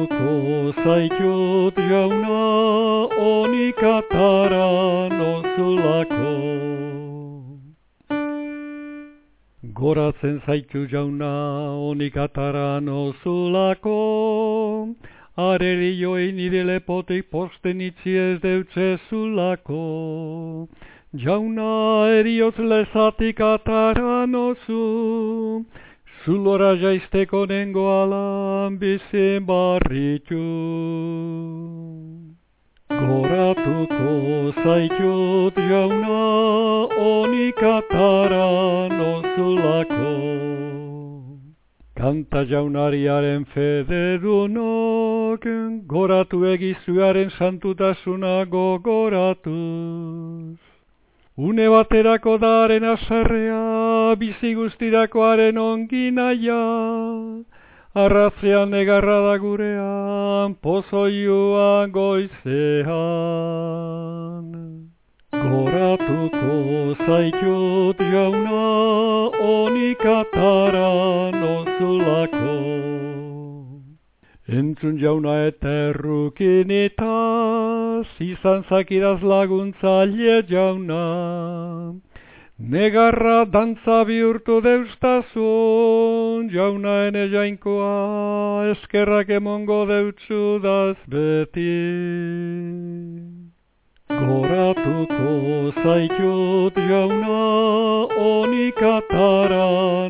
Tokatuko zaitut jauna onik atara nozulako Goratzen zaitu jauna onik atara nozulako Areri joei nire lepotik posten itzi ez deutze Jauna erioz lezatik atara nozu zulora jaizteko nengo alan bizin barritu. Goratuko zaitut jauna onikatara nozulako. Kanta jaunariaren fede dunok, goratu egizuaren santutasuna gogoratuz. Une baterako daren asarrea, bizi guztirakoaren ongi naia, arratzean negarra da gurean, pozoiua goizean. Goratuko zaitut jauna, onikatara Entzun jauna eta errukinitaz, izan zakidaz laguntzaile jauna. Negarra dantza bihurtu deustazun, jauna ene jainkoa, eskerrak emongo deutsudaz beti. Goratuko zaitut jauna, onikatara nozulako.